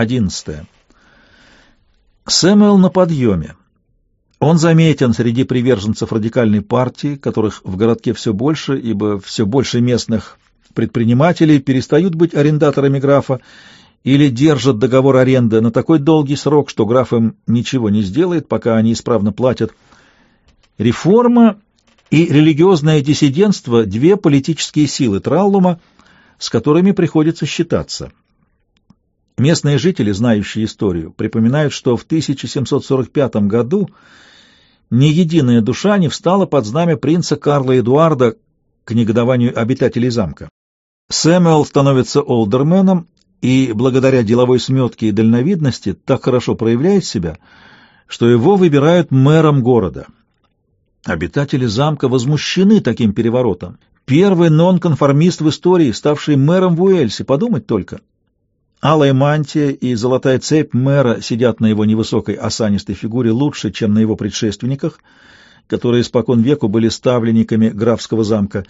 11. Сэмюэл на подъеме. Он заметен среди приверженцев радикальной партии, которых в городке все больше, ибо все больше местных предпринимателей перестают быть арендаторами графа или держат договор аренды на такой долгий срок, что граф им ничего не сделает, пока они исправно платят. Реформа и религиозное диссидентство — две политические силы Траллума, с которыми приходится считаться. Местные жители, знающие историю, припоминают, что в 1745 году ни единая душа не встала под знамя принца Карла Эдуарда к негодованию обитателей замка. Сэмюэл становится олдерменом и, благодаря деловой сметке и дальновидности, так хорошо проявляет себя, что его выбирают мэром города. Обитатели замка возмущены таким переворотом. Первый нонконформист в истории, ставший мэром в Уэльсе, подумать только. Алая мантия и золотая цепь мэра сидят на его невысокой осанистой фигуре лучше, чем на его предшественниках, которые спокон веку были ставленниками графского замка.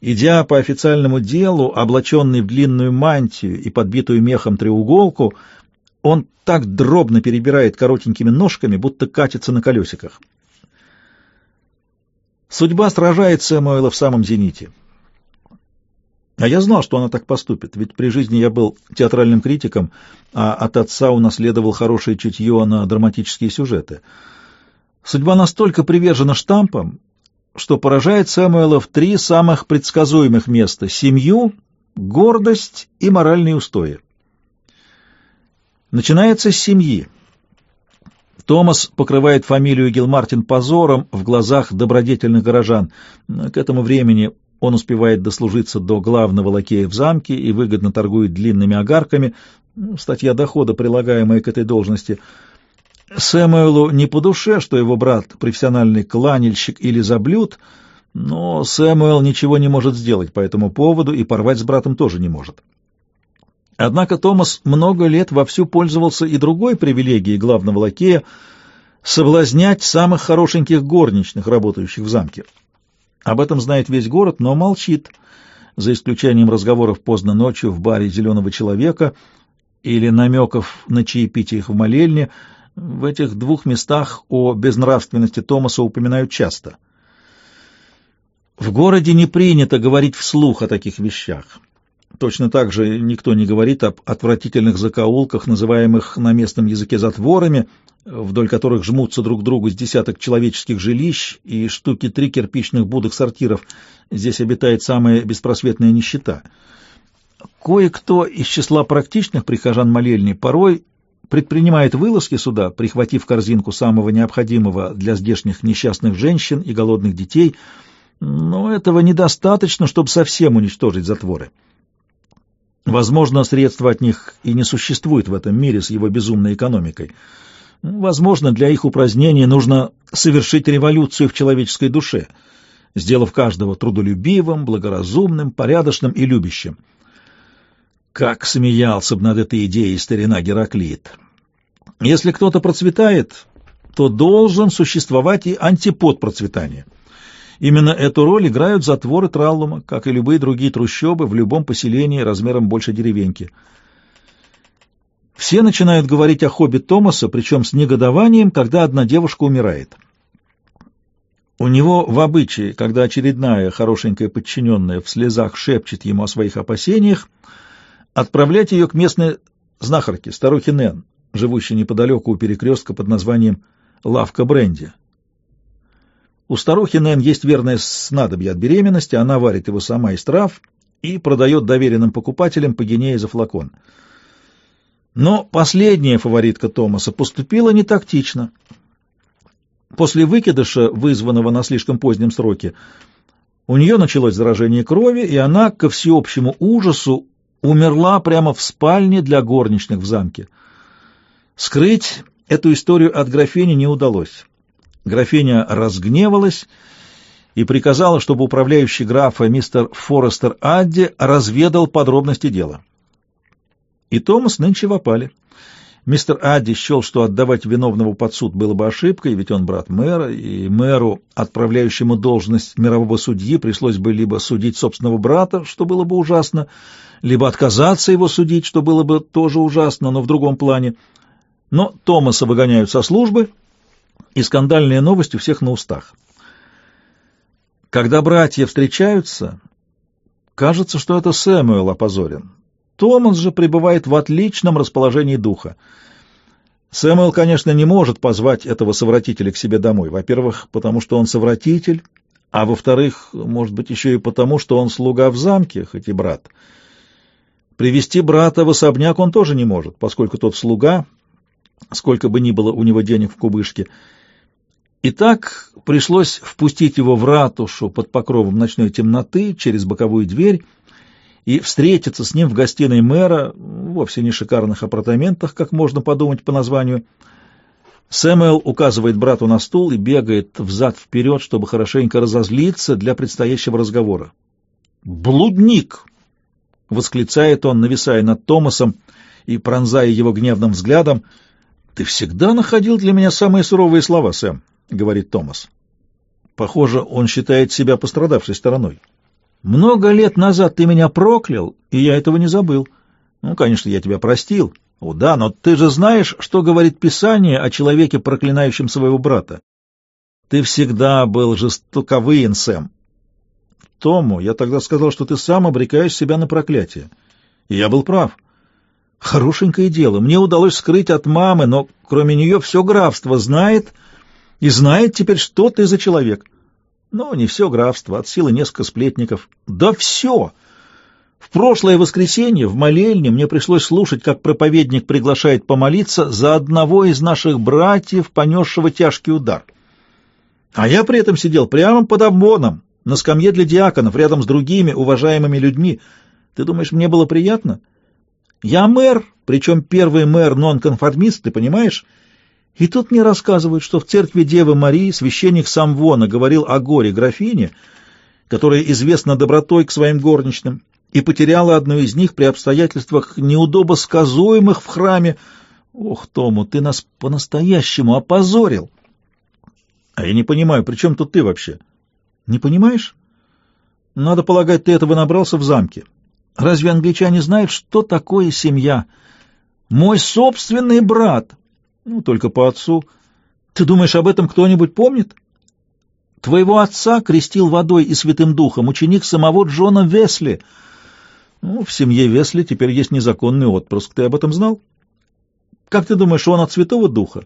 Идя по официальному делу, облаченный в длинную мантию и подбитую мехом треуголку, он так дробно перебирает коротенькими ножками, будто катится на колесиках. Судьба сражает Сэмуэла в самом зените. А я знал, что она так поступит, ведь при жизни я был театральным критиком, а от отца унаследовал хорошее чутье на драматические сюжеты. Судьба настолько привержена штампам, что поражает Сэмуэла в три самых предсказуемых места — семью, гордость и моральные устои. Начинается с семьи. Томас покрывает фамилию Гилмартин позором в глазах добродетельных горожан. К этому времени он успевает дослужиться до главного лакея в замке и выгодно торгует длинными огарками, статья дохода, прилагаемая к этой должности. Сэмуэлу не по душе, что его брат — профессиональный кланельщик или заблюд, но Сэмуэл ничего не может сделать по этому поводу и порвать с братом тоже не может. Однако Томас много лет вовсю пользовался и другой привилегией главного лакея — соблазнять самых хорошеньких горничных, работающих в замке. Об этом знает весь город, но молчит, за исключением разговоров поздно ночью в баре «Зеленого человека» или намеков на чаепитие их в молельне. В этих двух местах о безнравственности Томаса упоминают часто. В городе не принято говорить вслух о таких вещах. Точно так же никто не говорит об отвратительных закоулках, называемых на местном языке затворами, вдоль которых жмутся друг к другу с десяток человеческих жилищ и штуки три кирпичных будок сортиров. Здесь обитает самая беспросветная нищета. Кое-кто из числа практичных прихожан молельни порой предпринимает вылазки сюда, прихватив корзинку самого необходимого для здешних несчастных женщин и голодных детей, но этого недостаточно, чтобы совсем уничтожить затворы. Возможно, средства от них и не существует в этом мире с его безумной экономикой. Возможно, для их упразднения нужно совершить революцию в человеческой душе, сделав каждого трудолюбивым, благоразумным, порядочным и любящим. Как смеялся бы над этой идеей старина Гераклит. Если кто-то процветает, то должен существовать и антипод процветания. Именно эту роль играют затворы Траллума, как и любые другие трущобы в любом поселении размером больше деревеньки – все начинают говорить о хобби Томаса, причем с негодованием, когда одна девушка умирает. У него в обычае, когда очередная хорошенькая подчиненная в слезах шепчет ему о своих опасениях, отправлять ее к местной знахарке, старухе Нэн, живущей неподалеку у перекрестка под названием «Лавка Бренди». У старухи Нэн есть верное снадобье от беременности, она варит его сама из трав и продает доверенным покупателям по гинее за флакон — но последняя фаворитка Томаса поступила не тактично. После выкидыша, вызванного на слишком позднем сроке, у нее началось заражение крови, и она, ко всеобщему ужасу, умерла прямо в спальне для горничных в замке. Скрыть эту историю от графини не удалось. Графиня разгневалась и приказала, чтобы управляющий графа мистер Форестер Адди разведал подробности дела. И Томас нынче в. Мистер Адди счел, что отдавать виновного под суд было бы ошибкой, ведь он брат мэра, и мэру, отправляющему должность мирового судьи, пришлось бы либо судить собственного брата, что было бы ужасно, либо отказаться его судить, что было бы тоже ужасно, но в другом плане. Но Томаса выгоняют со службы, и скандальные новости у всех на устах. Когда братья встречаются, кажется, что это Сэмюэл опозорен. Томас же пребывает в отличном расположении духа. Сэмюэл, конечно, не может позвать этого совратителя к себе домой. Во-первых, потому что он совратитель, а во-вторых, может быть, еще и потому, что он слуга в замке, хоть и брат. Привести брата в особняк он тоже не может, поскольку тот слуга, сколько бы ни было у него денег в кубышке. И так пришлось впустить его в ратушу под покровом ночной темноты через боковую дверь, и встретиться с ним в гостиной мэра, вовсе не шикарных апартаментах, как можно подумать по названию. Сэмюэл указывает брату на стул и бегает взад-вперед, чтобы хорошенько разозлиться для предстоящего разговора. «Блудник!» — восклицает он, нависая над Томасом и пронзая его гневным взглядом. «Ты всегда находил для меня самые суровые слова, Сэм», — говорит Томас. Похоже, он считает себя пострадавшей стороной. Много лет назад ты меня проклял, и я этого не забыл. Ну, конечно, я тебя простил. О, да, но ты же знаешь, что говорит Писание о человеке, проклинающем своего брата. Ты всегда был жестоковыен, Сэм. Тому, я тогда сказал, что ты сам обрекаешь себя на проклятие. И я был прав. Хорошенькое дело. Мне удалось скрыть от мамы, но кроме нее все графство знает и знает теперь, что ты за человек. Но не все графство, от силы несколько сплетников. Да все! В прошлое воскресенье в молельне мне пришлось слушать, как проповедник приглашает помолиться за одного из наших братьев, понесшего тяжкий удар. А я при этом сидел прямо под обмоном, на скамье для диаконов, рядом с другими уважаемыми людьми. Ты думаешь, мне было приятно? Я мэр, причем первый мэр нонконформист, ты понимаешь? И тут мне рассказывают, что в церкви Девы Марии священник Самвона говорил о горе графине, которая известна добротой к своим горничным, и потеряла одну из них при обстоятельствах неудобосказуемых в храме. Ох, Тому, ты нас по-настоящему опозорил. А я не понимаю, при чем тут ты вообще? Не понимаешь? Надо полагать, ты этого набрался в замке. Разве англичане знают, что такое семья? Мой собственный брат ну, только по отцу. Ты думаешь, об этом кто-нибудь помнит? Твоего отца крестил водой и святым духом ученик самого Джона Весли. Ну, в семье Весли теперь есть незаконный отпрыск. Ты об этом знал? Как ты думаешь, он от святого духа?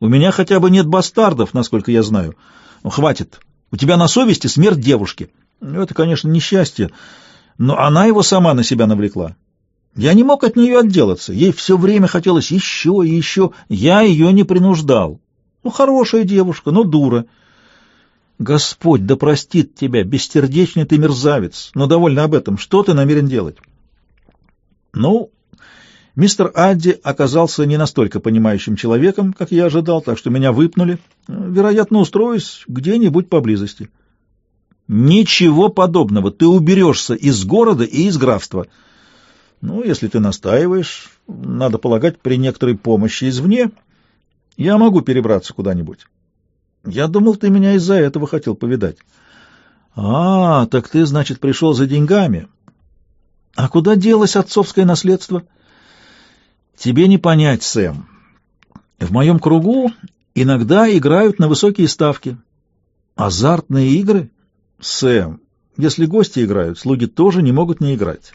У меня хотя бы нет бастардов, насколько я знаю. Ну, хватит. У тебя на совести смерть девушки. Ну, это, конечно, несчастье, но она его сама на себя навлекла. Я не мог от нее отделаться. Ей все время хотелось еще и еще. Я ее не принуждал. Ну, хорошая девушка, но дура. Господь да простит тебя, бестердечный ты мерзавец. Но довольно об этом. Что ты намерен делать? Ну, мистер Адди оказался не настолько понимающим человеком, как я ожидал, так что меня выпнули. Вероятно, устроюсь где-нибудь поблизости. Ничего подобного. Ты уберешься из города и из графства. Ну, если ты настаиваешь, надо полагать, при некоторой помощи извне я могу перебраться куда-нибудь. Я думал, ты меня из-за этого хотел повидать. А, так ты, значит, пришел за деньгами. А куда делось отцовское наследство? Тебе не понять, Сэм. В моем кругу иногда играют на высокие ставки. Азартные игры? Сэм, если гости играют, слуги тоже не могут не играть.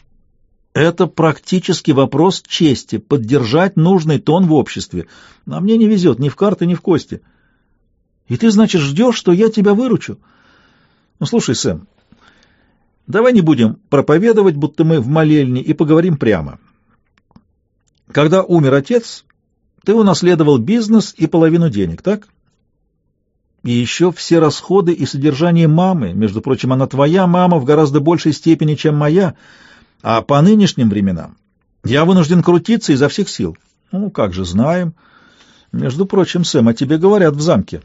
Это практически вопрос чести, поддержать нужный тон в обществе. А мне не везет ни в карты, ни в кости. И ты, значит, ждешь, что я тебя выручу? Ну, слушай, Сэм, давай не будем проповедовать, будто мы в молельне, и поговорим прямо. Когда умер отец, ты унаследовал бизнес и половину денег, так? И еще все расходы и содержание мамы. Между прочим, она твоя мама в гораздо большей степени, чем моя — а по нынешним временам я вынужден крутиться изо всех сил. Ну, как же, знаем. Между прочим, Сэм, о тебе говорят в замке.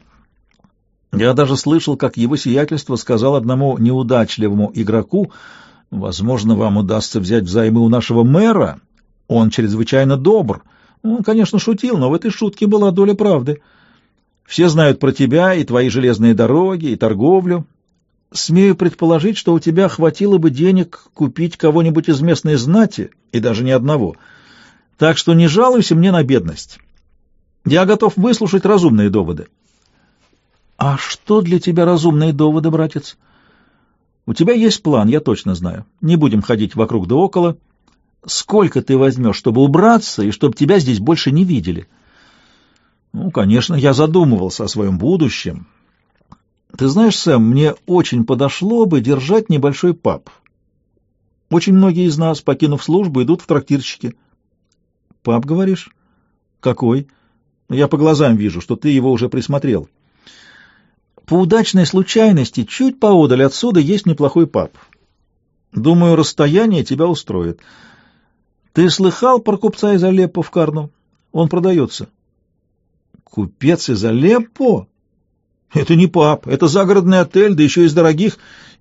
Я даже слышал, как его сиятельство сказал одному неудачливому игроку, «Возможно, вам удастся взять взаймы у нашего мэра. Он чрезвычайно добр. Он, конечно, шутил, но в этой шутке была доля правды. Все знают про тебя и твои железные дороги, и торговлю. Смею предположить, что у тебя хватило бы денег купить кого-нибудь из местной знати, и даже не одного. Так что не жалуйся мне на бедность. Я готов выслушать разумные доводы. А что для тебя разумные доводы, братец? У тебя есть план, я точно знаю. Не будем ходить вокруг да около. Сколько ты возьмешь, чтобы убраться и чтобы тебя здесь больше не видели? Ну, конечно, я задумывался о своем будущем. Ты знаешь, Сэм, мне очень подошло бы держать небольшой паб. Очень многие из нас, покинув службу, идут в трактирщики. Паб, говоришь? Какой? Я по глазам вижу, что ты его уже присмотрел. По удачной случайности, чуть поодаль отсюда есть неплохой паб. Думаю, расстояние тебя устроит. Ты слыхал про купца из Алеппо в Карну? Он продается. Купец из Алеппо? Это не паб, это загородный отель, да еще из дорогих,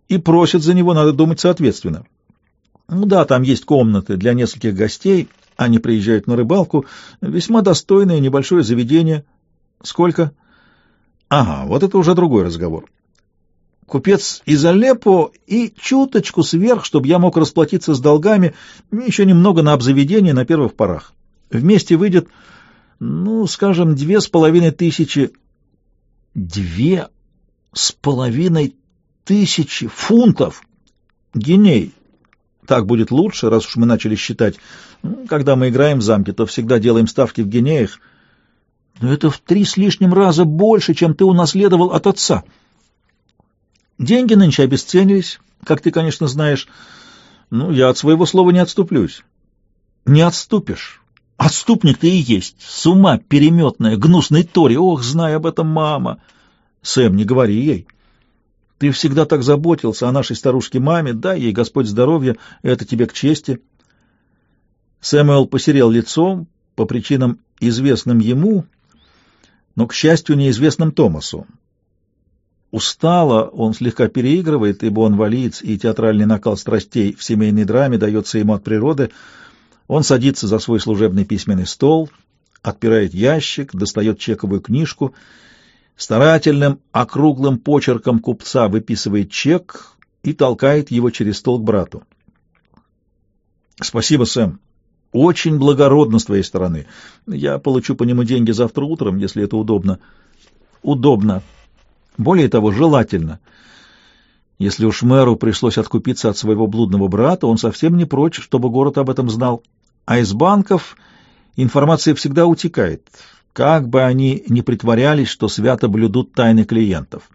и просят за него, надо думать, соответственно. Ну да, там есть комнаты для нескольких гостей, они приезжают на рыбалку, весьма достойное небольшое заведение. Сколько? Ага, вот это уже другой разговор. Купец из Алеппо и чуточку сверх, чтобы я мог расплатиться с долгами, еще немного на обзаведение на первых порах. Вместе выйдет, ну, скажем, две с половиной тысячи Две с половиной тысячи фунтов геней. Так будет лучше, раз уж мы начали считать. Ну, когда мы играем в замке, то всегда делаем ставки в генеях. Но это в три с лишним раза больше, чем ты унаследовал от отца. Деньги нынче обесценились, как ты, конечно, знаешь. Ну, я от своего слова не отступлюсь. Не отступишь. Отступник ты и есть. С ума переметная, гнусный Тори. Ох, знай об этом, мама. Сэм, не говори ей. Ты всегда так заботился о нашей старушке-маме. Дай ей Господь здоровья, это тебе к чести. Сэмюэл посерел лицом по причинам, известным ему, но, к счастью, неизвестным Томасу. Устало, он слегка переигрывает, ибо он валиец, и театральный накал страстей в семейной драме дается ему от природы — он садится за свой служебный письменный стол, отпирает ящик, достает чековую книжку, старательным округлым почерком купца выписывает чек и толкает его через стол к брату. «Спасибо, Сэм. Очень благородно с твоей стороны. Я получу по нему деньги завтра утром, если это удобно». «Удобно. Более того, желательно». Если уж мэру пришлось откупиться от своего блудного брата, он совсем не прочь, чтобы город об этом знал а из банков информация всегда утекает, как бы они ни притворялись, что свято блюдут тайны клиентов.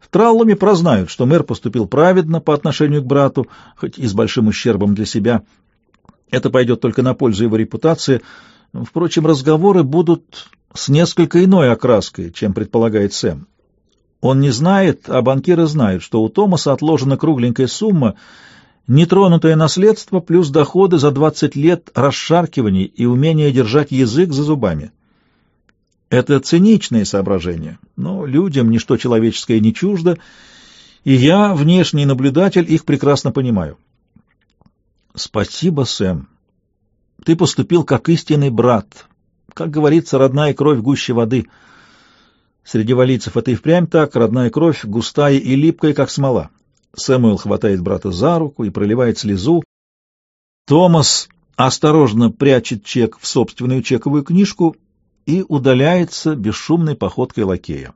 В Траллуме прознают, что мэр поступил праведно по отношению к брату, хоть и с большим ущербом для себя. Это пойдет только на пользу его репутации. Впрочем, разговоры будут с несколько иной окраской, чем предполагает Сэм. Он не знает, а банкиры знают, что у Томаса отложена кругленькая сумма — Нетронутое наследство плюс доходы за 20 лет расшаркиваний и умение держать язык за зубами. Это циничные соображения, но людям ничто человеческое не чуждо, и я, внешний наблюдатель, их прекрасно понимаю. Спасибо, Сэм. Ты поступил как истинный брат. Как говорится, родная кровь гуще воды. Среди валийцев это и впрямь так, родная кровь густая и липкая, как смола. Сэмюэл хватает брата за руку и проливает слезу. Томас осторожно прячет чек в собственную чековую книжку и удаляется бесшумной походкой лакея.